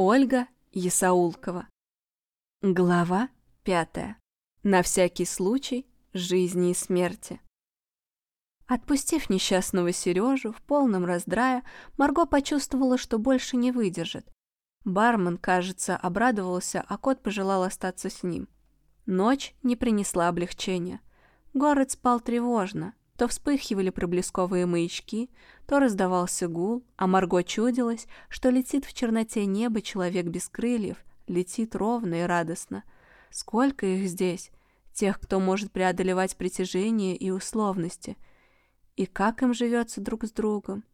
Ольга Ясаулкова. Глава пятая. На всякий случай жизни и смерти. Отпустив несчастного Сережу в полном раздрае, Марго почувствовала, что больше не выдержит. Бармен, кажется, обрадовался, а кот пожелал остаться с ним. Ночь не принесла облегчения. Город спал тревожно, то вспыхивали проблесковые маячки, то раздавался гул, а Марго чудилось, что летит в черноте неба человек без крыльев, летит ровно и радостно. Сколько их здесь, тех, кто может преодолевать притяжение и условности. И как им живется друг с другом.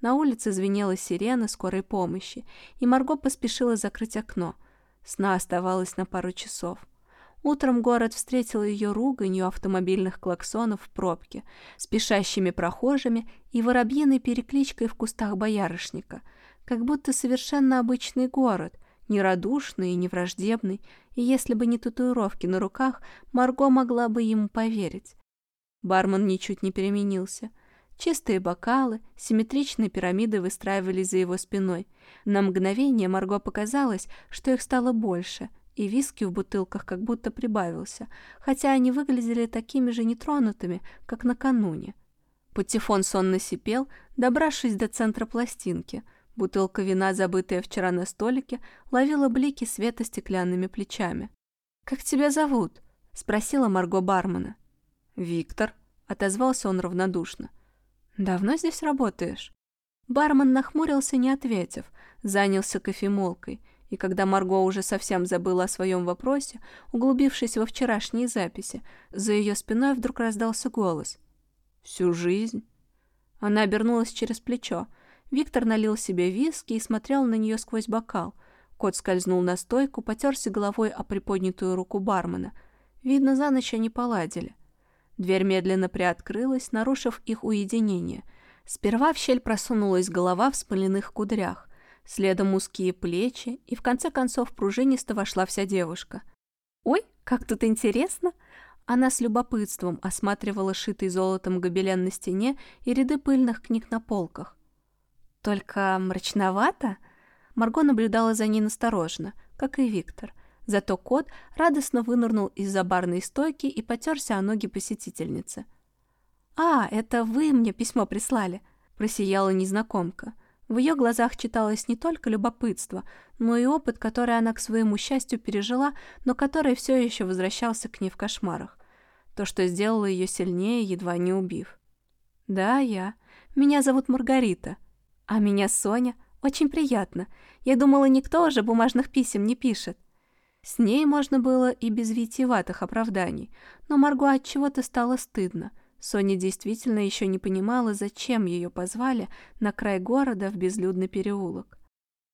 На улице звенела сирена скорой помощи, и Марго поспешила закрыть окно. Сна оставалось на пару часов. Утром город встретил ее руганью автомобильных клаксонов в пробке, спешащими прохожими и воробьиной перекличкой в кустах боярышника, как будто совершенно обычный город, нерадушный и невраждебный, и если бы не татуировки на руках, Марго могла бы ему поверить. Бармен ничуть не переменился. Чистые бокалы, симметричные пирамиды выстраивались за его спиной. На мгновение Марго показалось, что их стало больше — и виски в бутылках как будто прибавился, хотя они выглядели такими же нетронутыми, как накануне. Патефон сонно сипел, добравшись до центра пластинки. Бутылка вина, забытая вчера на столике, ловила блики света стеклянными плечами. «Как тебя зовут?» — спросила Марго бармена. «Виктор», — отозвался он равнодушно. «Давно здесь работаешь?» Бармен нахмурился, не ответив, занялся кофемолкой — и когда Марго уже совсем забыла о своем вопросе, углубившись во вчерашние записи, за ее спиной вдруг раздался голос. «Всю жизнь?» Она обернулась через плечо. Виктор налил себе виски и смотрел на нее сквозь бокал. Кот скользнул на стойку, потерся головой о приподнятую руку бармена. Видно, за ночь они поладили. Дверь медленно приоткрылась, нарушив их уединение. Сперва в щель просунулась голова в спаленных кудрях следом узкие плечи, и в конце концов пружинисто вошла вся девушка. «Ой, как тут интересно!» Она с любопытством осматривала шитый золотом гобелен на стене и ряды пыльных книг на полках. «Только мрачновато?» Марго наблюдала за ней насторожно, как и Виктор. Зато кот радостно вынырнул из-за барной стойки и потерся о ноги посетительницы. «А, это вы мне письмо прислали!» – просияла незнакомка. В ее глазах читалось не только любопытство, но и опыт, который она к своему счастью пережила, но который все еще возвращался к ней в кошмарах. То, что сделало ее сильнее, едва не убив. «Да, я. Меня зовут Маргарита. А меня Соня. Очень приятно. Я думала, никто уже бумажных писем не пишет». С ней можно было и без витиеватых оправданий, но Марго от чего-то стало стыдно – Соня действительно еще не понимала, зачем ее позвали на край города в безлюдный переулок.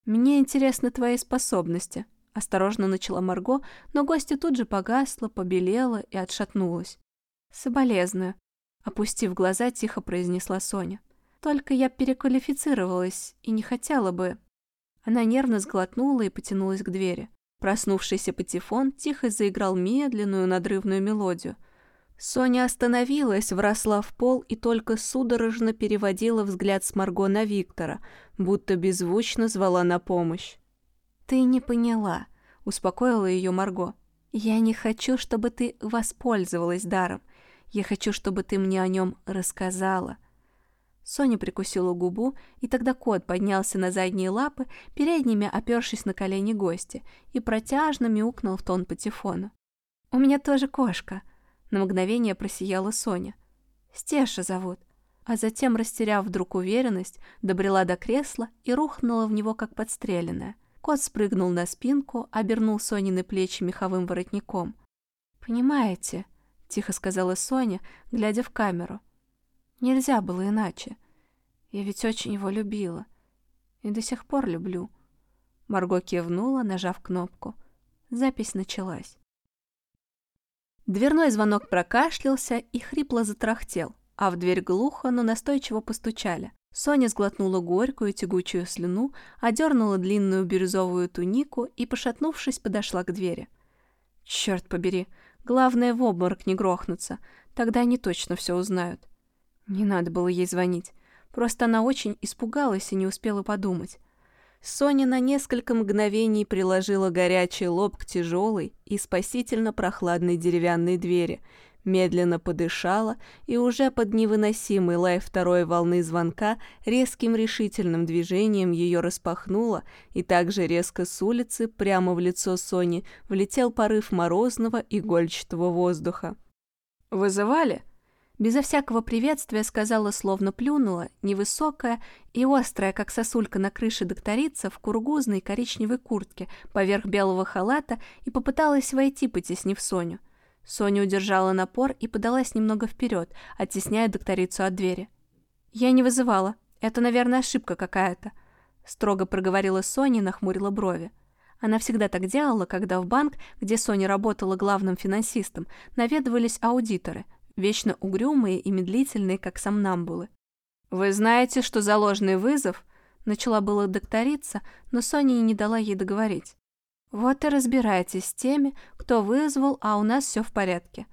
«Мне интересны твои способности», — осторожно начала Марго, но гостья тут же погасла, побелела и отшатнулась. «Соболезную», — опустив глаза, тихо произнесла Соня. «Только я переквалифицировалась и не хотела бы...» Она нервно сглотнула и потянулась к двери. Проснувшийся патефон тихо заиграл медленную надрывную мелодию — Соня остановилась, вросла в пол и только судорожно переводила взгляд с Марго на Виктора, будто беззвучно звала на помощь. «Ты не поняла», — успокоила ее Марго. «Я не хочу, чтобы ты воспользовалась даром. Я хочу, чтобы ты мне о нем рассказала». Соня прикусила губу, и тогда кот поднялся на задние лапы, передними опершись на колени гостя, и протяжно мяукнул в тон патефона. «У меня тоже кошка», на мгновение просияла Соня. «Стеша зовут». А затем, растеряв вдруг уверенность, добрела до кресла и рухнула в него, как подстреленная. Кот спрыгнул на спинку, обернул Сонины плечи меховым воротником. «Понимаете», — тихо сказала Соня, глядя в камеру. «Нельзя было иначе. Я ведь очень его любила. И до сих пор люблю». Марго кивнула, нажав кнопку. Запись началась. Дверной звонок прокашлялся и хрипло затрахтел, а в дверь глухо, но настойчиво постучали. Соня сглотнула горькую тягучую слюну, одернула длинную бирюзовую тунику и, пошатнувшись, подошла к двери. Черт побери, главное в обморок не грохнуться, тогда они точно все узнают. Не надо было ей звонить, просто она очень испугалась и не успела подумать. Соня на несколько мгновений приложила горячий лоб к тяжелой и спасительно прохладной деревянной двери, медленно подышала и уже под невыносимый лай второй волны звонка резким решительным движением ее распахнула, и также резко с улицы прямо в лицо Сони влетел порыв морозного игольчатого воздуха. «Вызывали?» Безо всякого приветствия сказала, словно плюнула, невысокая и острая, как сосулька на крыше докторица, в кургузной коричневой куртке поверх белого халата и попыталась войти, потеснив Соню. Соня удержала напор и подалась немного вперед, оттесняя докторицу от двери. «Я не вызывала. Это, наверное, ошибка какая-то», — строго проговорила Соня и нахмурила брови. Она всегда так делала, когда в банк, где Соня работала главным финансистом, наведывались аудиторы — вечно угрюмые и медлительные, как сомнамбулы. «Вы знаете, что за вызов?» Начала было докториться, но Соня не дала ей договорить. «Вот и разбирайтесь с теми, кто вызвал, а у нас все в порядке».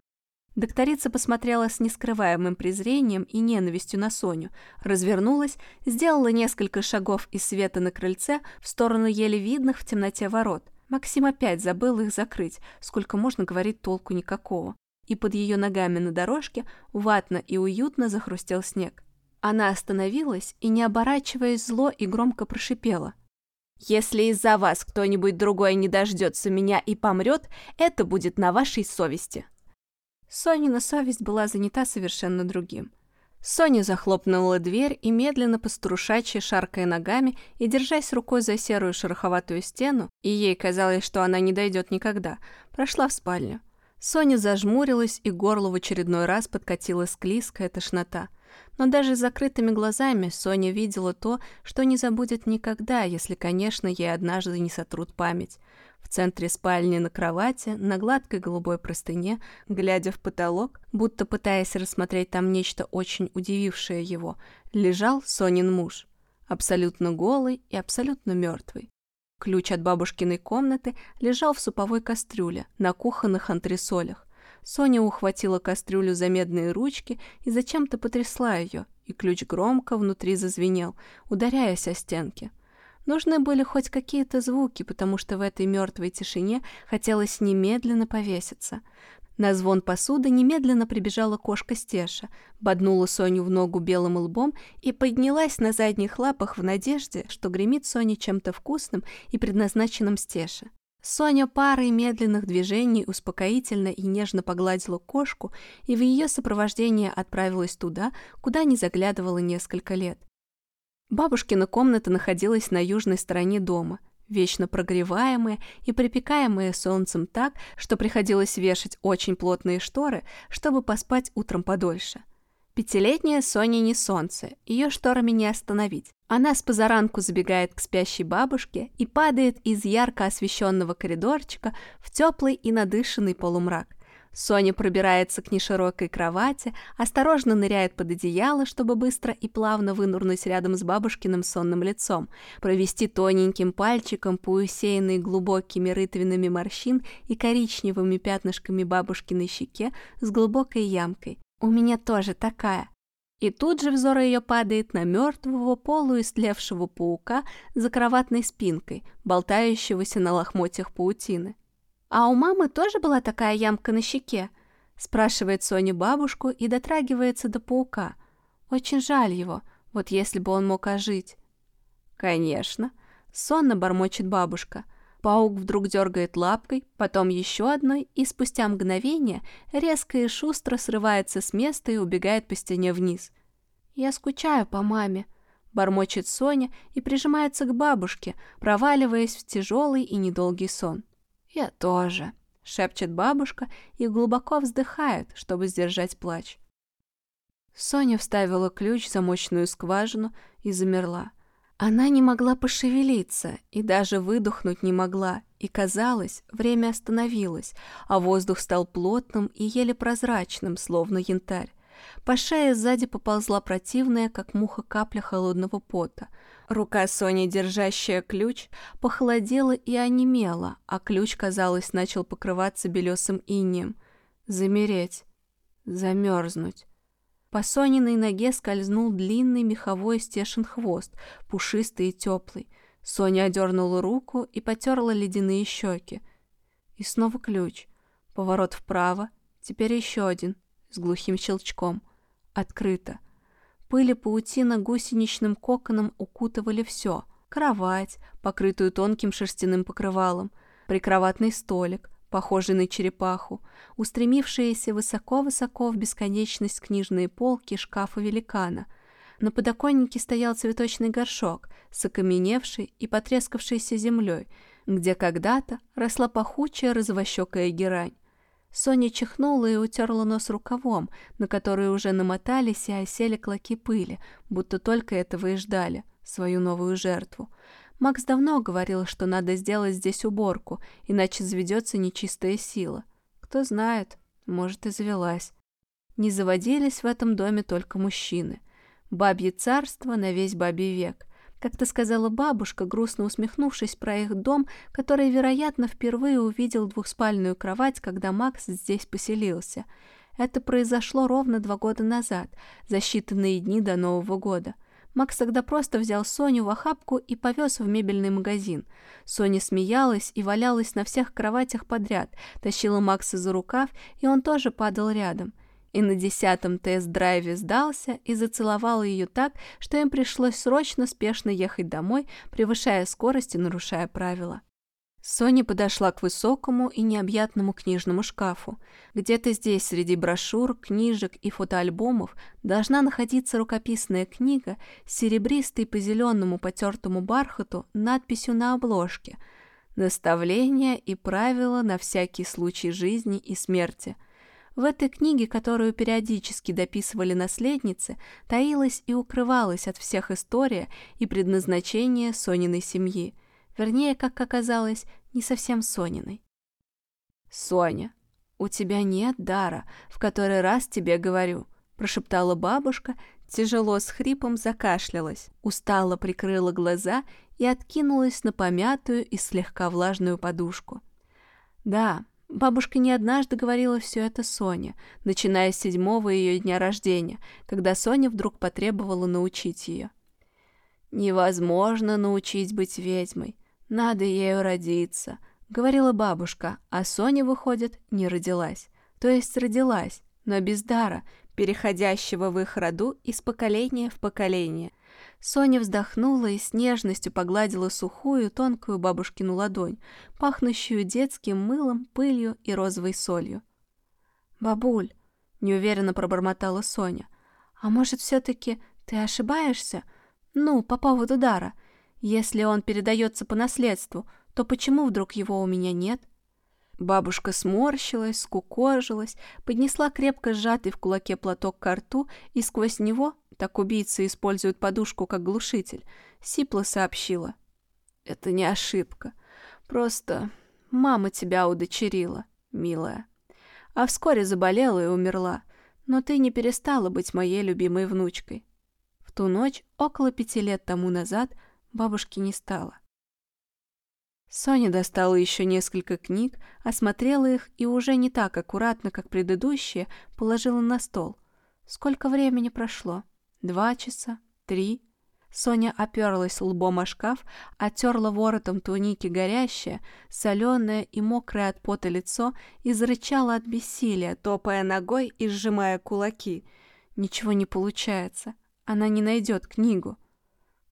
Докторица посмотрела с нескрываемым презрением и ненавистью на Соню, развернулась, сделала несколько шагов из света на крыльце в сторону еле видных в темноте ворот. Максим опять забыл их закрыть, сколько можно говорить толку никакого и под ее ногами на дорожке ватно и уютно захрустел снег. Она остановилась и, не оборачиваясь зло, и громко прошипела. «Если из-за вас кто-нибудь другой не дождется меня и помрет, это будет на вашей совести». Сонина совесть была занята совершенно другим. Соня захлопнула дверь и медленно пострушачья, шаркая ногами и держась рукой за серую шероховатую стену, и ей казалось, что она не дойдет никогда, прошла в спальню. Соня зажмурилась, и горло в очередной раз подкатила склизкая тошнота. Но даже с закрытыми глазами Соня видела то, что не забудет никогда, если, конечно, ей однажды не сотрут память. В центре спальни на кровати, на гладкой голубой простыне, глядя в потолок, будто пытаясь рассмотреть там нечто очень удивившее его, лежал Сонин муж. Абсолютно голый и абсолютно мертвый. Ключ от бабушкиной комнаты лежал в суповой кастрюле на кухонных антресолях. Соня ухватила кастрюлю за медные ручки и зачем-то потрясла ее, и ключ громко внутри зазвенел, ударяясь о стенки. Нужны были хоть какие-то звуки, потому что в этой мертвой тишине хотелось немедленно повеситься. На звон посуды немедленно прибежала кошка Стеша, боднула Соню в ногу белым лбом и поднялась на задних лапах в надежде, что гремит Соня чем-то вкусным и предназначенным Стеше. Соня парой медленных движений успокоительно и нежно погладила кошку и в ее сопровождении отправилась туда, куда не заглядывала несколько лет. Бабушкина комната находилась на южной стороне дома, вечно прогреваемые и припекаемые солнцем так, что приходилось вешать очень плотные шторы, чтобы поспать утром подольше. Пятилетняя Соня не солнце, ее шторами не остановить. Она с позаранку забегает к спящей бабушке и падает из ярко освещенного коридорчика в теплый и надышанный полумрак. Соня пробирается к неширокой кровати, осторожно ныряет под одеяло, чтобы быстро и плавно вынурнуть рядом с бабушкиным сонным лицом, провести тоненьким пальчиком по усеянной глубокими рытвинами морщин и коричневыми пятнышками бабушкиной щеке с глубокой ямкой. «У меня тоже такая», и тут же взор ее падает на мертвого полуистлевшего паука за кроватной спинкой, болтающегося на лохмотьях паутины. «А у мамы тоже была такая ямка на щеке?» Спрашивает Соня бабушку и дотрагивается до паука. Очень жаль его, вот если бы он мог ожить. «Конечно», — сонно бормочет бабушка. Паук вдруг дергает лапкой, потом еще одной, и спустя мгновение резко и шустро срывается с места и убегает по стене вниз. «Я скучаю по маме», — бормочет Соня и прижимается к бабушке, проваливаясь в тяжелый и недолгий сон. «Я тоже», — шепчет бабушка и глубоко вздыхает, чтобы сдержать плач. Соня вставила ключ в замочную скважину и замерла. Она не могла пошевелиться и даже выдохнуть не могла, и казалось, время остановилось, а воздух стал плотным и еле прозрачным, словно янтарь. По шее сзади поползла противная, как муха капля холодного пота. Рука Сони, держащая ключ, похолодела и онемела, а ключ, казалось, начал покрываться белесым инеем. Замереть. Замерзнуть. По Сониной ноге скользнул длинный меховой стешин хвост, пушистый и теплый. Соня одернула руку и потерла ледяные щеки. И снова ключ. Поворот вправо, теперь еще один, с глухим щелчком. Открыто. Пыль и паутина гусеничным коконом укутывали все. Кровать, покрытую тонким шерстяным покрывалом, прикроватный столик, похожий на черепаху, устремившиеся высоко-высоко в бесконечность книжные полки шкафа великана. На подоконнике стоял цветочный горшок с окаменевшей и потрескавшейся землей, где когда-то росла пахучая розовощекая герань. Соня чихнула и утерла нос рукавом, на который уже намотались и осели клоки пыли, будто только этого и ждали, свою новую жертву. Макс давно говорил, что надо сделать здесь уборку, иначе заведется нечистая сила. Кто знает, может и завелась. Не заводились в этом доме только мужчины. Бабье царство на весь бабий век. Как-то сказала бабушка, грустно усмехнувшись про их дом, который, вероятно, впервые увидел двухспальную кровать, когда Макс здесь поселился. Это произошло ровно два года назад, за считанные дни до Нового года. Макс тогда просто взял Соню в охапку и повез в мебельный магазин. Соня смеялась и валялась на всех кроватях подряд, тащила Макса за рукав, и он тоже падал рядом. И на десятом тест-драйве сдался и зацеловал ее так, что им пришлось срочно спешно ехать домой, превышая скорость и нарушая правила. Соня подошла к высокому и необъятному книжному шкафу. Где-то здесь, среди брошюр, книжек и фотоальбомов, должна находиться рукописная книга с серебристой по зеленому потертому бархату надписью на обложке «Наставления и правила на всякий случай жизни и смерти». В этой книге, которую периодически дописывали наследницы, таилась и укрывалась от всех история и предназначение Сониной семьи – Вернее, как оказалось, не совсем Сониной. «Соня, у тебя нет дара, в который раз тебе говорю», прошептала бабушка, тяжело с хрипом закашлялась, устало прикрыла глаза и откинулась на помятую и слегка влажную подушку. Да, бабушка не однажды говорила все это Соне, начиная с седьмого ее дня рождения, когда Соня вдруг потребовала научить ее. «Невозможно научить быть ведьмой. «Надо ею родиться», — говорила бабушка, а Соня, выходит, не родилась. То есть родилась, но без дара, переходящего в их роду из поколения в поколение. Соня вздохнула и с нежностью погладила сухую, тонкую бабушкину ладонь, пахнущую детским мылом, пылью и розовой солью. «Бабуль», — неуверенно пробормотала Соня, «а может, все-таки ты ошибаешься? Ну, по поводу дара. Если он передается по наследству, то почему вдруг его у меня нет? Бабушка сморщилась, скукожилась, поднесла крепко сжатый в кулаке платок к рту и сквозь него, так убийцы используют подушку как глушитель, сипло сообщила. «Это не ошибка. Просто мама тебя удочерила, милая. А вскоре заболела и умерла, но ты не перестала быть моей любимой внучкой. В ту ночь, около пяти лет тому назад, бабушки не стало. Соня достала еще несколько книг, осмотрела их и уже не так аккуратно, как предыдущие, положила на стол. Сколько времени прошло? Два часа? Три? Соня оперлась лбом о шкаф, оттерла воротом туники горящее, соленое и мокрое от пота лицо и зарычала от бессилия, топая ногой и сжимая кулаки. Ничего не получается. Она не найдет книгу.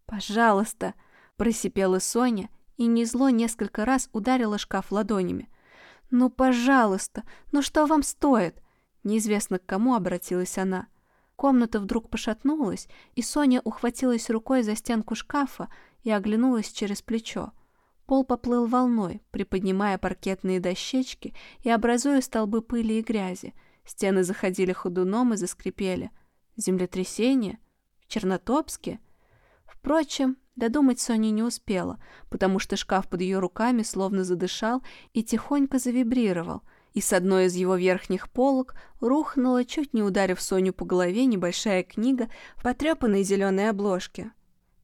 «Пожалуйста!» – просипела Соня и незло несколько раз ударила шкаф ладонями. «Ну, пожалуйста! Ну что вам стоит?» Неизвестно к кому обратилась она. Комната вдруг пошатнулась, и Соня ухватилась рукой за стенку шкафа и оглянулась через плечо. Пол поплыл волной, приподнимая паркетные дощечки и образуя столбы пыли и грязи. Стены заходили ходуном и заскрипели. Землетрясение? В Чернотопске? Впрочем, додумать Соня не успела, потому что шкаф под ее руками словно задышал и тихонько завибрировал, и с одной из его верхних полок рухнула, чуть не ударив Соню по голове, небольшая книга в потрепанной зеленой обложке.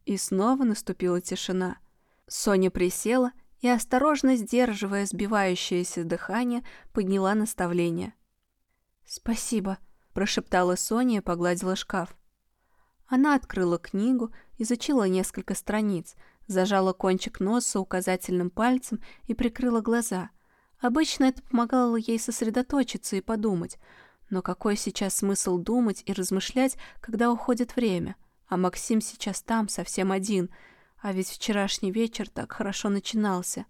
И снова наступила тишина. Соня присела и, осторожно сдерживая сбивающееся дыхание, подняла наставление. «Спасибо», – прошептала Соня и погладила шкаф. Она открыла книгу, изучила несколько страниц, Зажала кончик носа указательным пальцем и прикрыла глаза. Обычно это помогало ей сосредоточиться и подумать. Но какой сейчас смысл думать и размышлять, когда уходит время? А Максим сейчас там, совсем один. А ведь вчерашний вечер так хорошо начинался.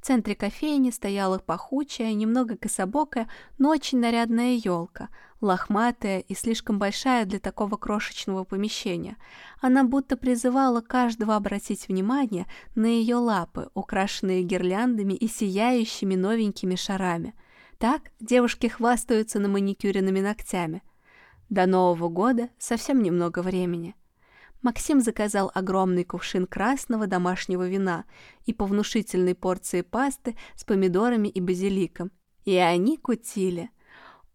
В центре кофейни стояла пахучая, немного кособокая, но очень нарядная елка, лохматая и слишком большая для такого крошечного помещения. Она будто призывала каждого обратить внимание на ее лапы, украшенные гирляндами и сияющими новенькими шарами. Так девушки хвастаются на маникюренными ногтями. До Нового года совсем немного времени. Максим заказал огромный кувшин красного домашнего вина и по внушительной порции пасты с помидорами и базиликом. И они кутили.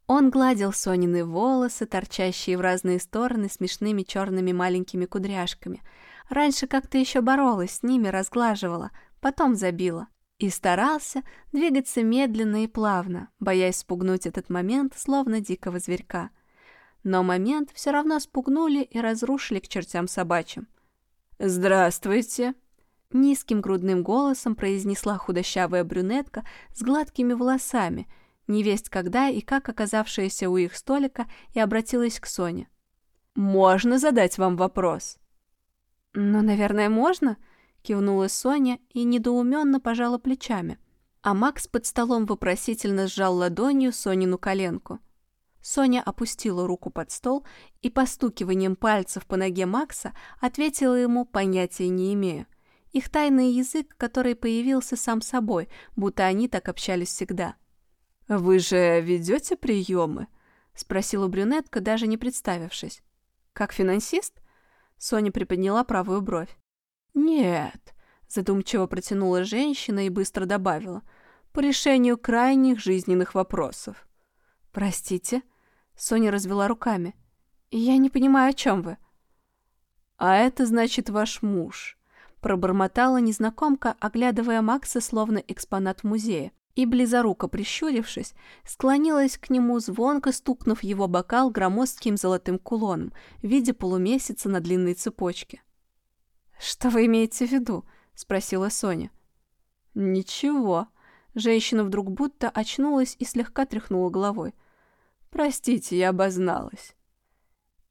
Он гладил Сонины волосы, торчащие в разные стороны смешными черными маленькими кудряшками. Раньше как-то еще боролась с ними, разглаживала, потом забила. И старался двигаться медленно и плавно, боясь спугнуть этот момент, словно дикого зверька но момент все равно спугнули и разрушили к чертям собачьим. «Здравствуйте!» Низким грудным голосом произнесла худощавая брюнетка с гладкими волосами, невесть когда и как оказавшаяся у их столика, и обратилась к Соне. «Можно задать вам вопрос?» «Ну, наверное, можно», — кивнула Соня и недоуменно пожала плечами. А Макс под столом вопросительно сжал ладонью Сонину коленку. Соня опустила руку под стол и постукиванием пальцев по ноге Макса ответила ему понятия не имея. Их тайный язык, который появился сам собой, будто они так общались всегда. «Вы же ведете приемы?» — спросила брюнетка, даже не представившись. «Как финансист?» — Соня приподняла правую бровь. «Нет», — задумчиво протянула женщина и быстро добавила, «по решению крайних жизненных вопросов». «Простите?» Соня развела руками. «Я не понимаю, о чем вы». «А это значит ваш муж», — пробормотала незнакомка, оглядывая Макса словно экспонат музея, и, близоруко прищурившись, склонилась к нему, звонко стукнув его бокал громоздким золотым кулоном в виде полумесяца на длинной цепочке. «Что вы имеете в виду?» — спросила Соня. «Ничего». Женщина вдруг будто очнулась и слегка тряхнула головой. «Простите, я обозналась».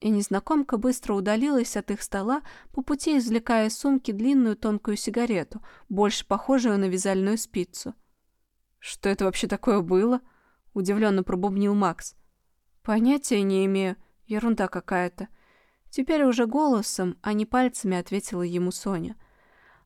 И незнакомка быстро удалилась от их стола, по пути извлекая из сумки длинную тонкую сигарету, больше похожую на вязальную спицу. «Что это вообще такое было?» — удивленно пробубнил Макс. «Понятия не имею. Ерунда какая-то». Теперь уже голосом, а не пальцами ответила ему Соня.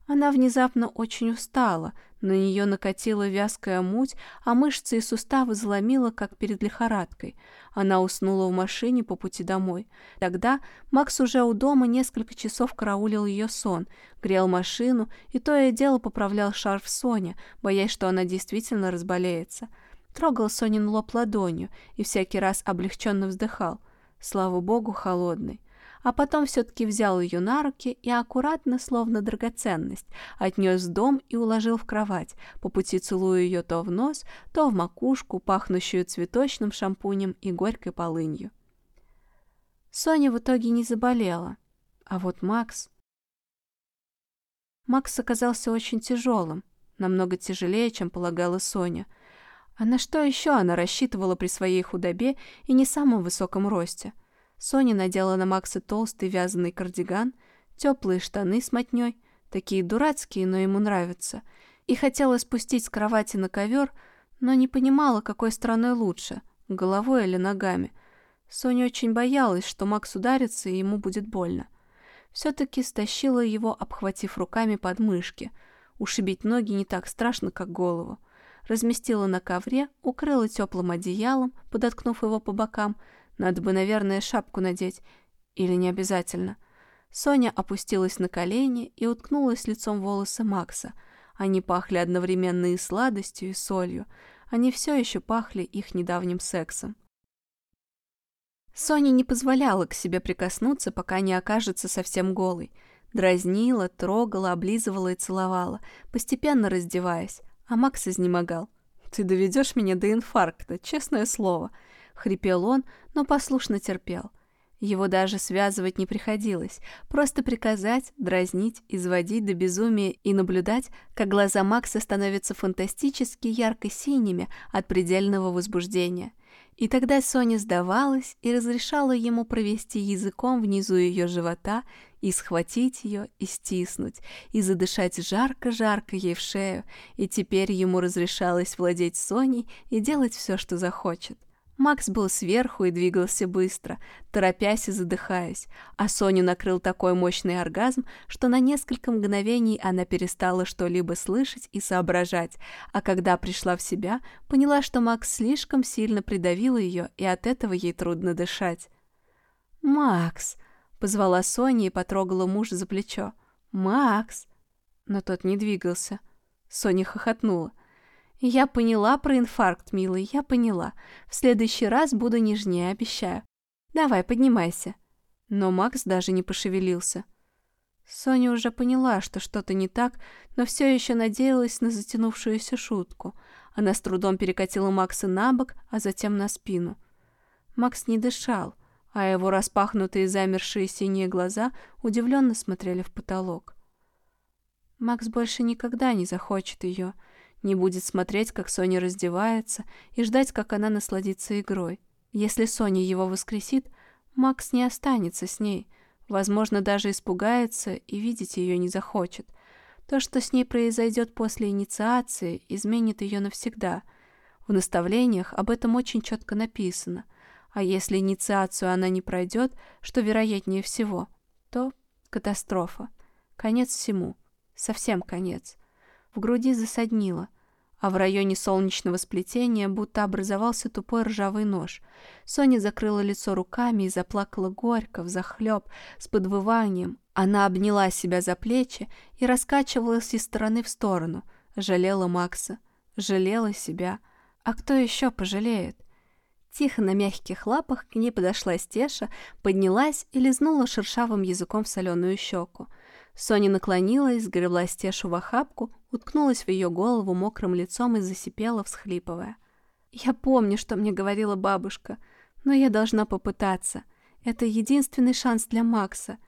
Она внезапно очень устала, на нее накатила вязкая муть, а мышцы и суставы заломила, как перед лихорадкой. Она уснула в машине по пути домой. Тогда Макс уже у дома несколько часов караулил ее сон, грел машину и то и дело поправлял шарф Соне, боясь, что она действительно разболеется. Трогал Сонин лоб ладонью и всякий раз облегченно вздыхал. Слава богу, холодный а потом все-таки взял ее на руки и аккуратно, словно драгоценность, отнес в дом и уложил в кровать, по пути целуя ее то в нос, то в макушку, пахнущую цветочным шампунем и горькой полынью. Соня в итоге не заболела, а вот Макс... Макс оказался очень тяжелым, намного тяжелее, чем полагала Соня. А на что еще она рассчитывала при своей худобе и не самом высоком росте? Соня надела на Макса толстый вязаный кардиган, теплые штаны с мотней, такие дурацкие, но ему нравятся, и хотела спустить с кровати на ковер, но не понимала, какой стороной лучше, головой или ногами. Соня очень боялась, что Макс ударится и ему будет больно. Все-таки стащила его, обхватив руками подмышки. Ушибить ноги не так страшно, как голову. Разместила на ковре, укрыла теплым одеялом, подоткнув его по бокам, надо бы, наверное, шапку надеть. Или не обязательно. Соня опустилась на колени и уткнулась лицом в волосы Макса. Они пахли одновременно и сладостью, и солью. Они все еще пахли их недавним сексом. Соня не позволяла к себе прикоснуться, пока не окажется совсем голой. Дразнила, трогала, облизывала и целовала, постепенно раздеваясь. А Макс изнемогал. «Ты доведешь меня до инфаркта, честное слово», — хрипел он, но послушно терпел. Его даже связывать не приходилось, просто приказать, дразнить, изводить до безумия и наблюдать, как глаза Макса становятся фантастически ярко-синими от предельного возбуждения. И тогда Соня сдавалась и разрешала ему провести языком внизу ее живота и схватить ее, и стиснуть, и задышать жарко-жарко ей в шею, и теперь ему разрешалось владеть Соней и делать все, что захочет. Макс был сверху и двигался быстро, торопясь и задыхаясь, а Соню накрыл такой мощный оргазм, что на несколько мгновений она перестала что-либо слышать и соображать, а когда пришла в себя, поняла, что Макс слишком сильно придавил ее, и от этого ей трудно дышать. «Макс!» — позвала Соня и потрогала мужа за плечо. «Макс!» Но тот не двигался. Соня хохотнула. Я поняла про инфаркт, милый, я поняла. В следующий раз буду нежнее, обещаю. Давай, поднимайся. Но Макс даже не пошевелился. Соня уже поняла, что что-то не так, но все еще надеялась на затянувшуюся шутку. Она с трудом перекатила Макса на бок, а затем на спину. Макс не дышал, а его распахнутые замершие синие глаза удивленно смотрели в потолок. Макс больше никогда не захочет ее, — не будет смотреть, как Соня раздевается, и ждать, как она насладится игрой. Если Соня его воскресит, Макс не останется с ней, возможно, даже испугается и видеть ее не захочет. То, что с ней произойдет после инициации, изменит ее навсегда. В наставлениях об этом очень четко написано. А если инициацию она не пройдет, что вероятнее всего, то катастрофа. Конец всему. Совсем конец. В груди засаднило, а в районе солнечного сплетения будто образовался тупой ржавый нож. Соня закрыла лицо руками и заплакала горько, взахлеб, с подвыванием. Она обняла себя за плечи и раскачивалась из стороны в сторону. Жалела Макса, жалела себя. А кто еще пожалеет? Тихо на мягких лапах к ней подошла Стеша, поднялась и лизнула шершавым языком в соленую щеку. Соня наклонилась, сгребла Стешу в охапку, уткнулась в ее голову мокрым лицом и засипела, всхлипывая. «Я помню, что мне говорила бабушка, но я должна попытаться. Это единственный шанс для Макса.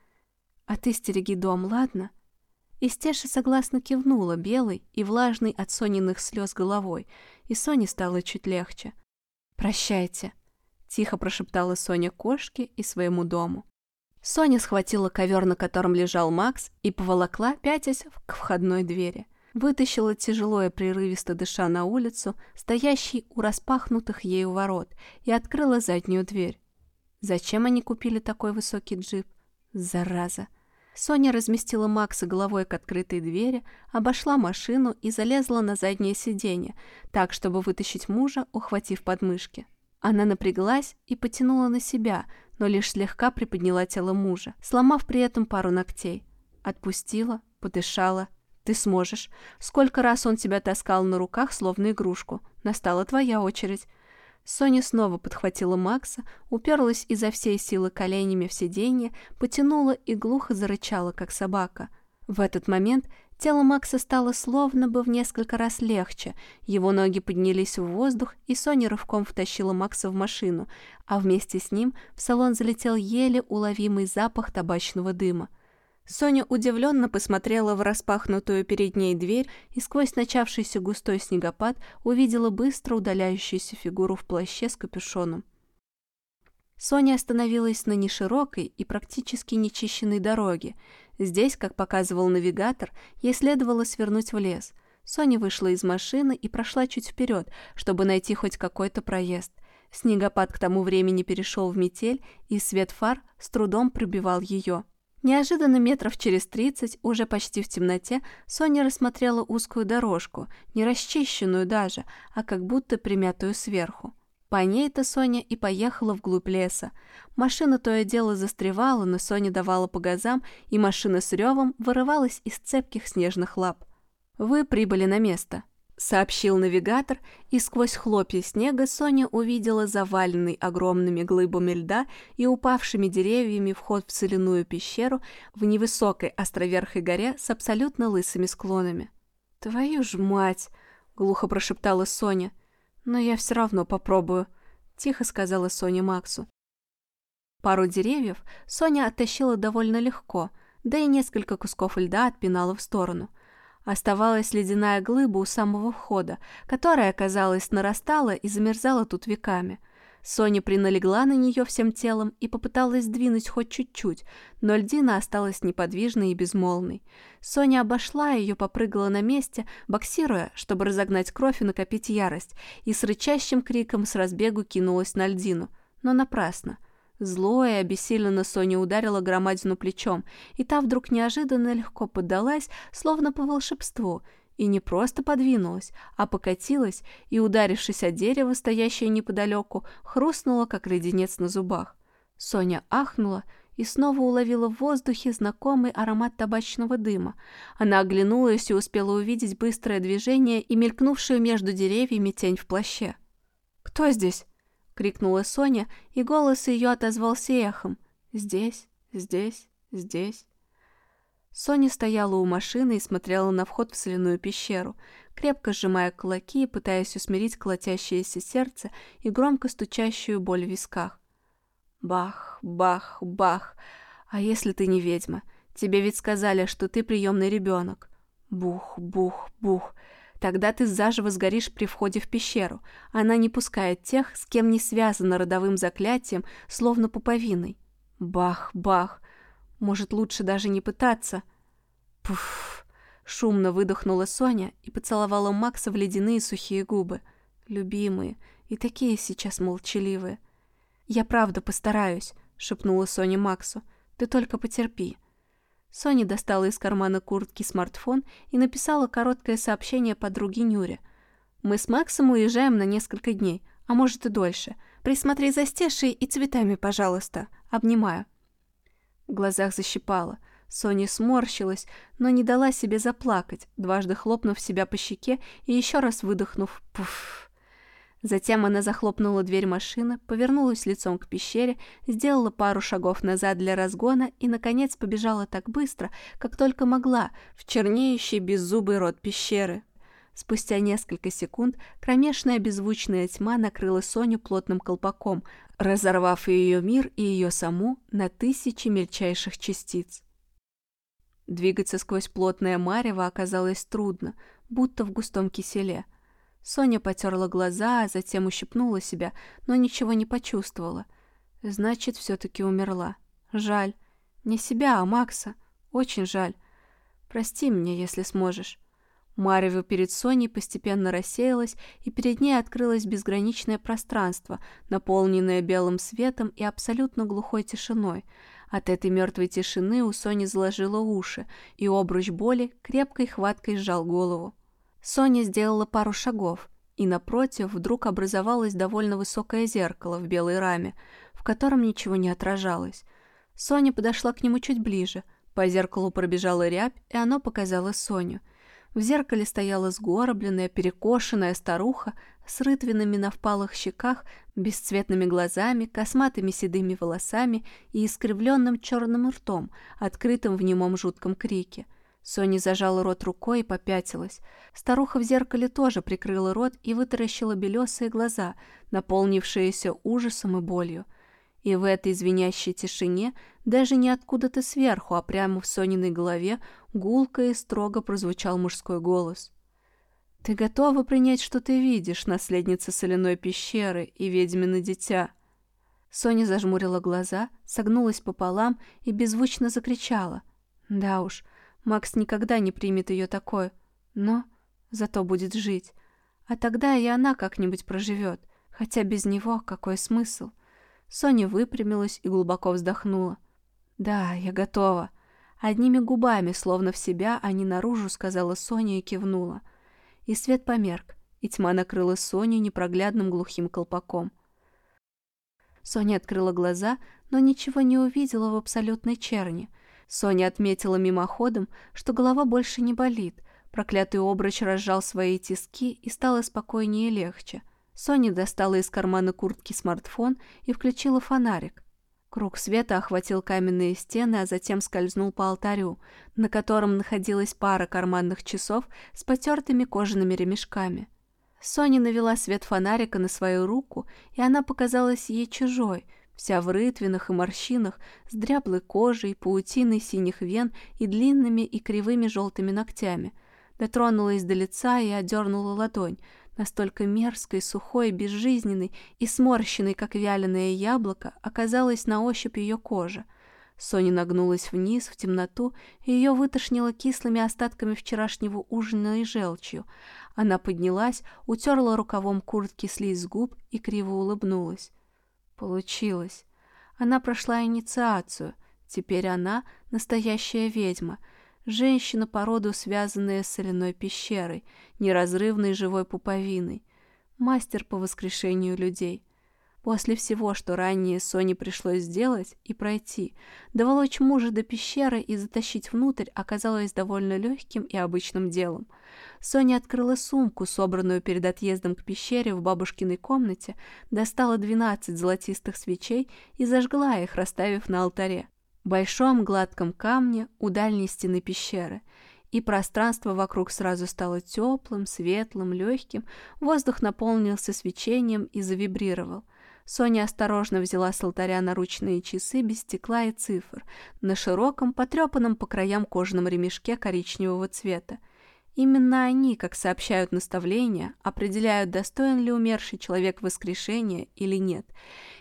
А ты стереги дом, ладно?» И Стеша согласно кивнула белой и влажной от Сониных слез головой, и Соне стало чуть легче. «Прощайте», — тихо прошептала Соня кошке и своему дому. Соня схватила ковер, на котором лежал Макс, и поволокла, пятясь к входной двери. Вытащила тяжело и прерывисто дыша на улицу, стоящий у распахнутых ею ворот, и открыла заднюю дверь. Зачем они купили такой высокий джип? Зараза! Соня разместила Макса головой к открытой двери, обошла машину и залезла на заднее сиденье, так, чтобы вытащить мужа, ухватив подмышки. Она напряглась и потянула на себя, но лишь слегка приподняла тело мужа, сломав при этом пару ногтей. Отпустила, подышала. «Ты сможешь. Сколько раз он тебя таскал на руках, словно игрушку. Настала твоя очередь». Соня снова подхватила Макса, уперлась изо всей силы коленями в сиденье, потянула и глухо зарычала, как собака. В этот момент Тело Макса стало словно бы в несколько раз легче. Его ноги поднялись в воздух, и Соня рывком втащила Макса в машину, а вместе с ним в салон залетел еле уловимый запах табачного дыма. Соня удивленно посмотрела в распахнутую перед ней дверь и сквозь начавшийся густой снегопад увидела быстро удаляющуюся фигуру в плаще с капюшоном. Соня остановилась на неширокой и практически нечищенной дороге. Здесь, как показывал навигатор, ей следовало свернуть в лес. Соня вышла из машины и прошла чуть вперед, чтобы найти хоть какой-то проезд. Снегопад к тому времени перешел в метель, и свет фар с трудом пробивал ее. Неожиданно метров через тридцать, уже почти в темноте, Соня рассмотрела узкую дорожку, не расчищенную даже, а как будто примятую сверху. По ней-то Соня и поехала вглубь леса. Машина то и дело застревала, но Соня давала по газам, и машина с ревом вырывалась из цепких снежных лап. «Вы прибыли на место», — сообщил навигатор, и сквозь хлопья снега Соня увидела заваленный огромными глыбами льда и упавшими деревьями вход в соляную пещеру в невысокой островерхой горе с абсолютно лысыми склонами. «Твою ж мать!» — глухо прошептала Соня — «Но я все равно попробую», — тихо сказала Соня Максу. Пару деревьев Соня оттащила довольно легко, да и несколько кусков льда отпинала в сторону. Оставалась ледяная глыба у самого входа, которая, казалось, нарастала и замерзала тут веками – Соня приналегла на нее всем телом и попыталась сдвинуть хоть чуть-чуть, но льдина осталась неподвижной и безмолвной. Соня обошла ее, попрыгала на месте, боксируя, чтобы разогнать кровь и накопить ярость, и с рычащим криком с разбегу кинулась на льдину. Но напрасно. Злое и обессиленно Соня ударила громадину плечом, и та вдруг неожиданно легко поддалась, словно по волшебству — и не просто подвинулась, а покатилась и, ударившись о дерево, стоящее неподалеку, хрустнула, как леденец на зубах. Соня ахнула и снова уловила в воздухе знакомый аромат табачного дыма. Она оглянулась и успела увидеть быстрое движение и мелькнувшую между деревьями тень в плаще. «Кто здесь?» — крикнула Соня, и голос ее отозвался эхом. «Здесь, здесь, здесь». Соня стояла у машины и смотрела на вход в соляную пещеру, крепко сжимая кулаки и пытаясь усмирить колотящееся сердце и громко стучащую боль в висках. Бах, бах, бах. А если ты не ведьма? Тебе ведь сказали, что ты приемный ребенок. Бух, бух, бух. Тогда ты заживо сгоришь при входе в пещеру. Она не пускает тех, с кем не связано родовым заклятием, словно пуповиной. Бах, бах. Может, лучше даже не пытаться? Пуф! Шумно выдохнула Соня и поцеловала Макса в ледяные сухие губы. Любимые, и такие сейчас молчаливые. «Я правда постараюсь», — шепнула Соня Максу. «Ты только потерпи». Соня достала из кармана куртки смартфон и написала короткое сообщение подруге Нюре. «Мы с Максом уезжаем на несколько дней, а может и дольше. Присмотри за Стешей и цветами, пожалуйста. Обнимаю». В глазах защипала. Соня сморщилась, но не дала себе заплакать, дважды хлопнув себя по щеке и еще раз выдохнув «пуф». Затем она захлопнула дверь машины, повернулась лицом к пещере, сделала пару шагов назад для разгона и, наконец, побежала так быстро, как только могла, в чернеющий беззубый рот пещеры. Спустя несколько секунд кромешная беззвучная тьма накрыла Соню плотным колпаком, разорвав ее мир и ее саму на тысячи мельчайших частиц. Двигаться сквозь плотное марево оказалось трудно, будто в густом киселе. Соня потерла глаза, а затем ущипнула себя, но ничего не почувствовала. Значит, все-таки умерла. Жаль. Не себя, а Макса. Очень жаль. Прости меня, если сможешь. Марево перед Соней постепенно рассеялось, и перед ней открылось безграничное пространство, наполненное белым светом и абсолютно глухой тишиной. От этой мертвой тишины у Сони заложило уши, и обруч боли крепкой хваткой сжал голову. Соня сделала пару шагов, и напротив вдруг образовалось довольно высокое зеркало в белой раме, в котором ничего не отражалось. Соня подошла к нему чуть ближе, по зеркалу пробежала рябь, и оно показало Соню – в зеркале стояла сгорбленная, перекошенная старуха с рытвинами на впалых щеках, бесцветными глазами, косматыми седыми волосами и искривленным черным ртом, открытым в немом жутком крике. Соня зажала рот рукой и попятилась. Старуха в зеркале тоже прикрыла рот и вытаращила белесые глаза, наполнившиеся ужасом и болью. И в этой звенящей тишине, даже не откуда-то сверху, а прямо в Сониной голове, гулко и строго прозвучал мужской голос. «Ты готова принять, что ты видишь, наследница соляной пещеры и ведьмина дитя?» Соня зажмурила глаза, согнулась пополам и беззвучно закричала. «Да уж, Макс никогда не примет ее такой, но зато будет жить. А тогда и она как-нибудь проживет, хотя без него какой смысл?» Соня выпрямилась и глубоко вздохнула. «Да, я готова». Одними губами, словно в себя, а не наружу, сказала Соня и кивнула. И свет померк, и тьма накрыла Соню непроглядным глухим колпаком. Соня открыла глаза, но ничего не увидела в абсолютной черни. Соня отметила мимоходом, что голова больше не болит. Проклятый обруч разжал свои тиски и стало спокойнее и легче. Соня достала из кармана куртки смартфон и включила фонарик. Круг света охватил каменные стены, а затем скользнул по алтарю, на котором находилась пара карманных часов с потертыми кожаными ремешками. Соня навела свет фонарика на свою руку, и она показалась ей чужой, вся в рытвинах и морщинах, с дряблой кожей, паутиной синих вен и длинными и кривыми желтыми ногтями. Дотронулась до лица и одернула ладонь, настолько мерзкой, сухой, безжизненной и сморщенной, как вяленое яблоко, оказалась на ощупь ее кожа. Соня нагнулась вниз, в темноту, и ее вытошнило кислыми остатками вчерашнего ужина и желчью. Она поднялась, утерла рукавом куртки слизь с губ и криво улыбнулась. Получилось. Она прошла инициацию. Теперь она настоящая ведьма. Женщина по роду, связанная с соляной пещерой, неразрывной живой пуповиной. Мастер по воскрешению людей. После всего, что ранее Соне пришлось сделать и пройти, доволочь мужа до пещеры и затащить внутрь оказалось довольно легким и обычным делом. Соня открыла сумку, собранную перед отъездом к пещере в бабушкиной комнате, достала 12 золотистых свечей и зажгла их, расставив на алтаре. Большом гладком камне у дальней стены пещеры – и пространство вокруг сразу стало теплым, светлым, легким, воздух наполнился свечением и завибрировал. Соня осторожно взяла с алтаря наручные часы без стекла и цифр на широком, потрепанном по краям кожаном ремешке коричневого цвета. Именно они, как сообщают наставления, определяют, достоин ли умерший человек воскрешения или нет.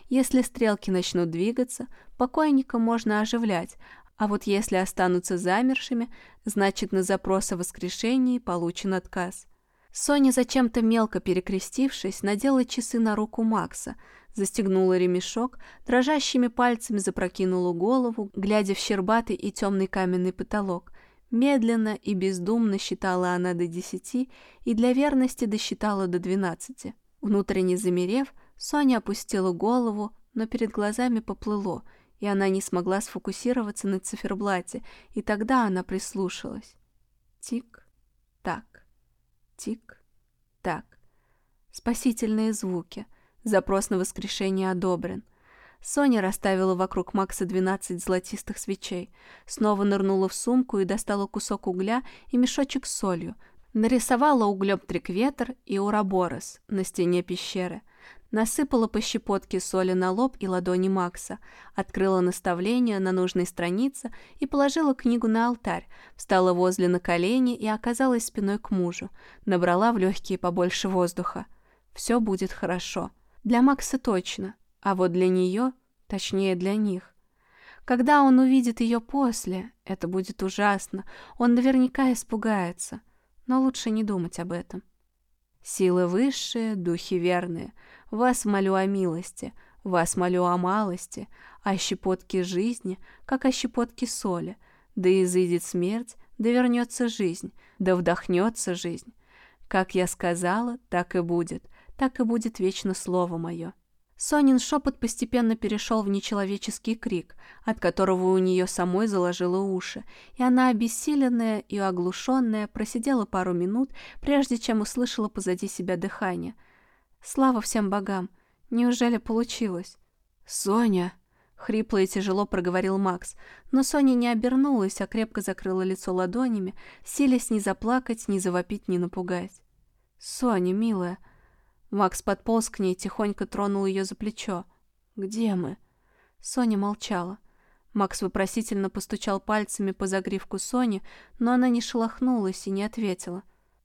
Если стрелки начнут двигаться, покойника можно оживлять, а вот если останутся замершими, значит на запрос о воскрешении получен отказ. Соня, зачем-то мелко перекрестившись, надела часы на руку Макса – застегнула ремешок, дрожащими пальцами запрокинула голову, глядя в щербатый и темный каменный потолок. Медленно и бездумно считала она до десяти и для верности досчитала до двенадцати. Внутренне замерев, Соня опустила голову, но перед глазами поплыло, и она не смогла сфокусироваться на циферблате, и тогда она прислушалась. Тик-так, тик-так. Спасительные звуки — Запрос на воскрешение одобрен. Соня расставила вокруг Макса 12 золотистых свечей, снова нырнула в сумку и достала кусок угля и мешочек с солью. Нарисовала углем трикветр и ураборос на стене пещеры. Насыпала по щепотке соли на лоб и ладони Макса, открыла наставление на нужной странице и положила книгу на алтарь, встала возле на колени и оказалась спиной к мужу, набрала в легкие побольше воздуха. Все будет хорошо. Для Макса точно, а вот для нее, точнее для них. Когда он увидит ее после, это будет ужасно, он наверняка испугается, но лучше не думать об этом. Силы высшие, духи верные, вас молю о милости, вас молю о малости, о щепотке жизни, как о щепотке соли, да изыдет смерть, да вернется жизнь, да вдохнется жизнь. Как я сказала, так и будет, так и будет вечно слово мое. Сонин шепот постепенно перешел в нечеловеческий крик, от которого у нее самой заложило уши, и она, обессиленная и оглушенная, просидела пару минут, прежде чем услышала позади себя дыхание. Слава всем богам! Неужели получилось? «Соня!» — хрипло и тяжело проговорил Макс, но Соня не обернулась, а крепко закрыла лицо ладонями, силясь не заплакать, не завопить, не напугать. «Соня, милая!» Макс подполз к ней, тихонько тронул ее за плечо. «Где мы?» Соня молчала. Макс вопросительно постучал пальцами по загривку Сони, но она не шелохнулась и не ответила.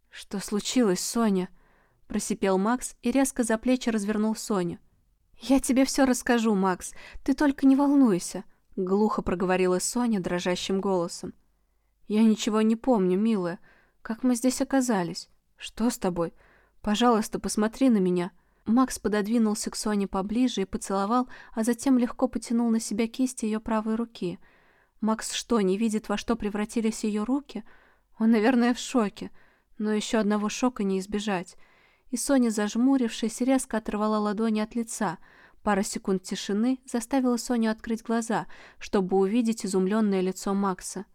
«Что случилось, Соня?» Просипел Макс и резко за плечи развернул Соню. «Я тебе все расскажу, Макс, ты только не волнуйся», — глухо проговорила Соня дрожащим голосом. «Я ничего не помню, милая. Как мы здесь оказались? Что с тобой? Пожалуйста, посмотри на меня». Макс пододвинулся к Соне поближе и поцеловал, а затем легко потянул на себя кисть ее правой руки. Макс что, не видит, во что превратились ее руки? Он, наверное, в шоке, но еще одного шока не избежать. И Соня, зажмурившись, резко оторвала ладони от лица. Пара секунд тишины заставила Соню открыть глаза, чтобы увидеть изумленное лицо Макса.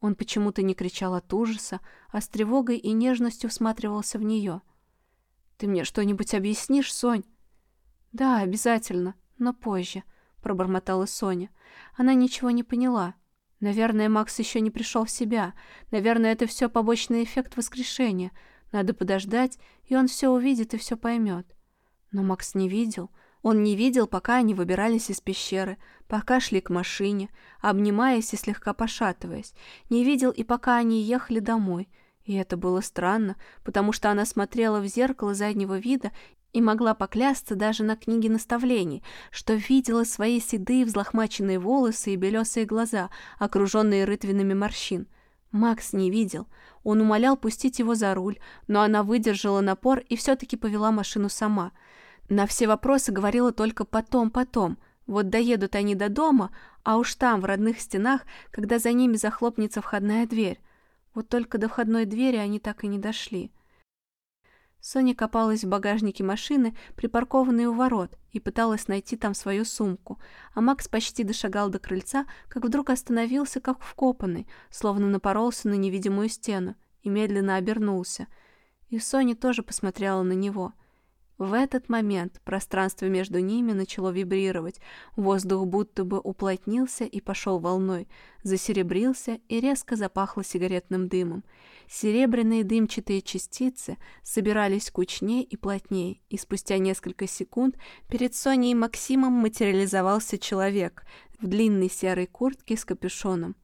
Он почему-то не кричал от ужаса, а с тревогой и нежностью всматривался в нее — ты мне что-нибудь объяснишь, Сонь? Да, обязательно, но позже, пробормотала Соня. Она ничего не поняла. Наверное, Макс еще не пришел в себя. Наверное, это все побочный эффект воскрешения. Надо подождать, и он все увидит и все поймет. Но Макс не видел. Он не видел, пока они выбирались из пещеры, пока шли к машине, обнимаясь и слегка пошатываясь. Не видел и пока они ехали домой. И это было странно, потому что она смотрела в зеркало заднего вида и могла поклясться даже на книге наставлений, что видела свои седые взлохмаченные волосы и белесые глаза, окруженные рытвинами морщин. Макс не видел. Он умолял пустить его за руль, но она выдержала напор и все-таки повела машину сама — на все вопросы говорила только потом, потом. Вот доедут они до дома, а уж там, в родных стенах, когда за ними захлопнется входная дверь. Вот только до входной двери они так и не дошли. Соня копалась в багажнике машины, припаркованной у ворот, и пыталась найти там свою сумку, а Макс почти дошагал до крыльца, как вдруг остановился, как вкопанный, словно напоролся на невидимую стену, и медленно обернулся. И Соня тоже посмотрела на него — в этот момент пространство между ними начало вибрировать, воздух будто бы уплотнился и пошел волной, засеребрился и резко запахло сигаретным дымом. Серебряные дымчатые частицы собирались кучнее и плотнее, и спустя несколько секунд перед Соней и Максимом материализовался человек в длинной серой куртке с капюшоном.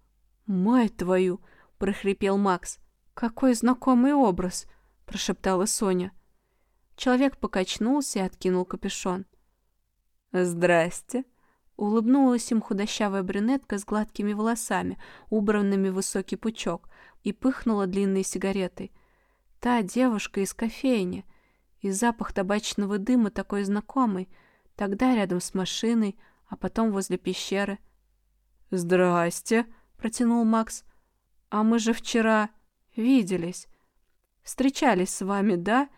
«Мать твою!» — прохрипел Макс. «Какой знакомый образ!» — прошептала Соня. Человек покачнулся и откинул капюшон. «Здрасте!» Улыбнулась им худощавая брюнетка с гладкими волосами, убранными в высокий пучок, и пыхнула длинной сигаретой. Та девушка из кофейни. И запах табачного дыма такой знакомый. Тогда рядом с машиной, а потом возле пещеры. «Здрасте!» — протянул Макс. «А мы же вчера виделись. Встречались с вами, да?»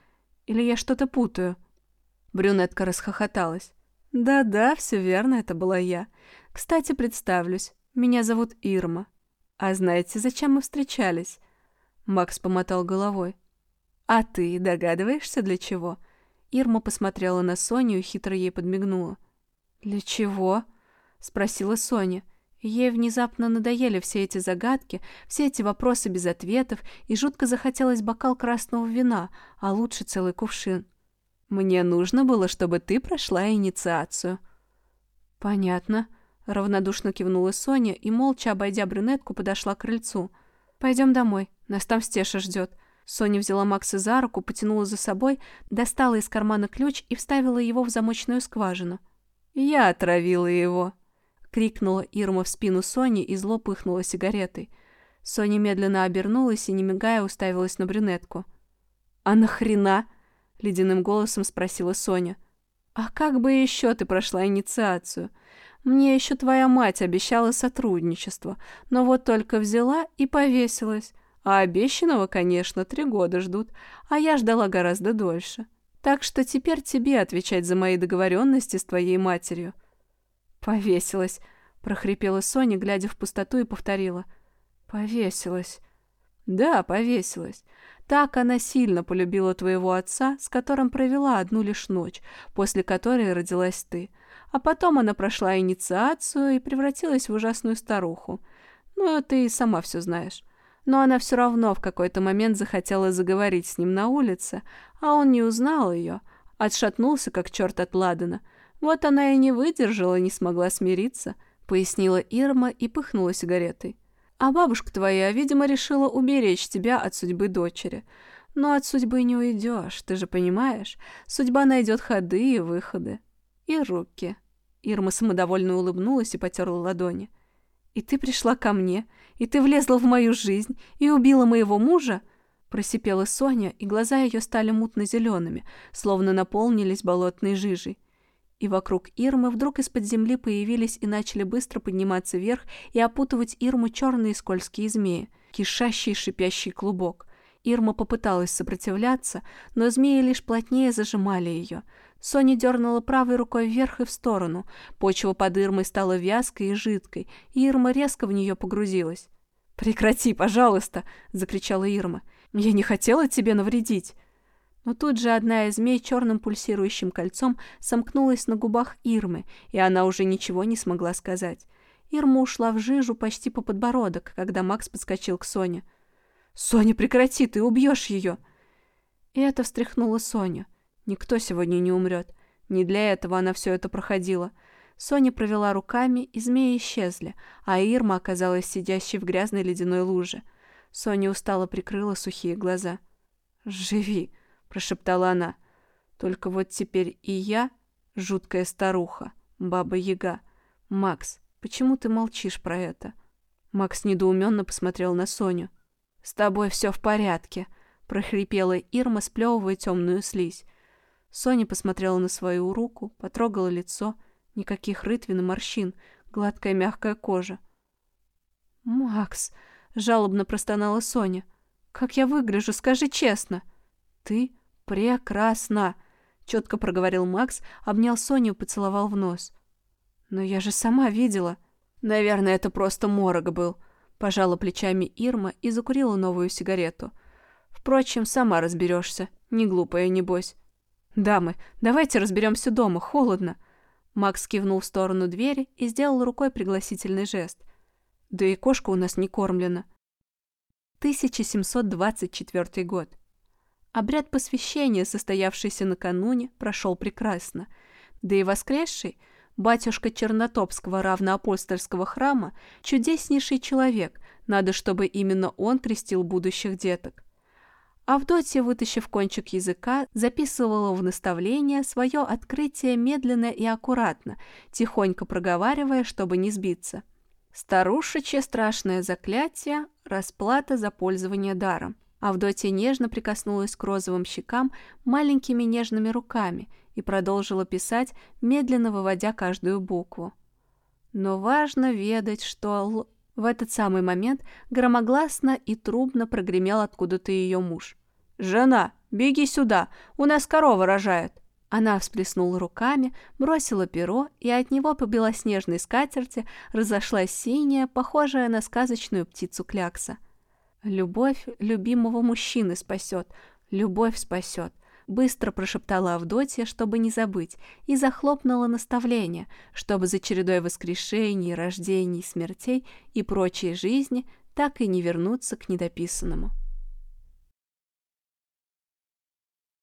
Или я что-то путаю?» Брюнетка расхохоталась. «Да-да, все верно, это была я. Кстати, представлюсь. Меня зовут Ирма. А знаете, зачем мы встречались?» Макс помотал головой. «А ты догадываешься, для чего?» Ирма посмотрела на Соню и хитро ей подмигнула. «Для чего?» — спросила Соня. Ей внезапно надоели все эти загадки, все эти вопросы без ответов, и жутко захотелось бокал красного вина, а лучше целый кувшин. «Мне нужно было, чтобы ты прошла инициацию». «Понятно», — равнодушно кивнула Соня и, молча обойдя брюнетку, подошла к крыльцу. «Пойдем домой, нас там Стеша ждет». Соня взяла Макса за руку, потянула за собой, достала из кармана ключ и вставила его в замочную скважину. «Я отравила его», — крикнула Ирма в спину Сони и зло пыхнула сигаретой. Соня медленно обернулась и, не мигая, уставилась на брюнетку. «А нахрена?» — ледяным голосом спросила Соня. «А как бы еще ты прошла инициацию? Мне еще твоя мать обещала сотрудничество, но вот только взяла и повесилась. А обещанного, конечно, три года ждут, а я ждала гораздо дольше. Так что теперь тебе отвечать за мои договоренности с твоей матерью. «Повесилась», — прохрипела Соня, глядя в пустоту, и повторила. «Повесилась». «Да, повесилась. Так она сильно полюбила твоего отца, с которым провела одну лишь ночь, после которой родилась ты. А потом она прошла инициацию и превратилась в ужасную старуху. Ну, ты и сама все знаешь. Но она все равно в какой-то момент захотела заговорить с ним на улице, а он не узнал ее, отшатнулся, как черт от Ладана, вот она и не выдержала, не смогла смириться, пояснила Ирма и пыхнула сигаретой. А бабушка твоя, видимо, решила уберечь тебя от судьбы дочери. Но от судьбы не уйдешь, ты же понимаешь? Судьба найдет ходы и выходы. И руки. Ирма самодовольно улыбнулась и потерла ладони. «И ты пришла ко мне, и ты влезла в мою жизнь, и убила моего мужа?» Просипела Соня, и глаза ее стали мутно-зелеными, словно наполнились болотной жижей и вокруг Ирмы вдруг из-под земли появились и начали быстро подниматься вверх и опутывать Ирму черные скользкие змеи, кишащий шипящий клубок. Ирма попыталась сопротивляться, но змеи лишь плотнее зажимали ее. Соня дернула правой рукой вверх и в сторону. Почва под Ирмой стала вязкой и жидкой, и Ирма резко в нее погрузилась. «Прекрати, пожалуйста!» — закричала Ирма. «Я не хотела тебе навредить!» Но тут же одна из змей черным пульсирующим кольцом сомкнулась на губах Ирмы, и она уже ничего не смогла сказать. Ирма ушла в жижу почти по подбородок, когда Макс подскочил к Соне. «Соня, прекрати, ты убьешь ее!» И это встряхнуло Соню. Никто сегодня не умрет. Не для этого она все это проходила. Соня провела руками, и змеи исчезли, а Ирма оказалась сидящей в грязной ледяной луже. Соня устало прикрыла сухие глаза. «Живи!» — прошептала она. «Только вот теперь и я, жуткая старуха, баба-яга. Макс, почему ты молчишь про это?» Макс недоуменно посмотрел на Соню. «С тобой все в порядке», — прохрипела Ирма, сплевывая темную слизь. Соня посмотрела на свою руку, потрогала лицо. Никаких рытвин и морщин, гладкая мягкая кожа. «Макс!» — жалобно простонала Соня. «Как я выгляжу, скажи честно!» «Ты прекрасна!» — четко проговорил Макс, обнял Соню и поцеловал в нос. «Но я же сама видела!» «Наверное, это просто морок был», — пожала плечами Ирма и закурила новую сигарету. «Впрочем, сама разберешься, не глупая, небось». «Дамы, давайте разберемся дома, холодно». Макс кивнул в сторону двери и сделал рукой пригласительный жест. «Да и кошка у нас не кормлена». 1724 год. Обряд посвящения, состоявшийся накануне, прошел прекрасно. Да и воскресший, батюшка Чернотопского равноапостольского храма, чудеснейший человек, надо, чтобы именно он крестил будущих деток. Авдотья, вытащив кончик языка, записывала в наставление свое открытие медленно и аккуратно, тихонько проговаривая, чтобы не сбиться. Старушечье страшное заклятие – расплата за пользование даром. Авдотья нежно прикоснулась к розовым щекам маленькими нежными руками и продолжила писать, медленно выводя каждую букву. Но важно ведать, что л... В этот самый момент громогласно и трубно прогремел откуда-то ее муж. «Жена, беги сюда, у нас корова рожает!» Она всплеснула руками, бросила перо, и от него по белоснежной скатерти разошлась синяя, похожая на сказочную птицу клякса. «Любовь любимого мужчины спасет, любовь спасет», — быстро прошептала Авдотья, чтобы не забыть, и захлопнула наставление, чтобы за чередой воскрешений, рождений, смертей и прочей жизни так и не вернуться к недописанному.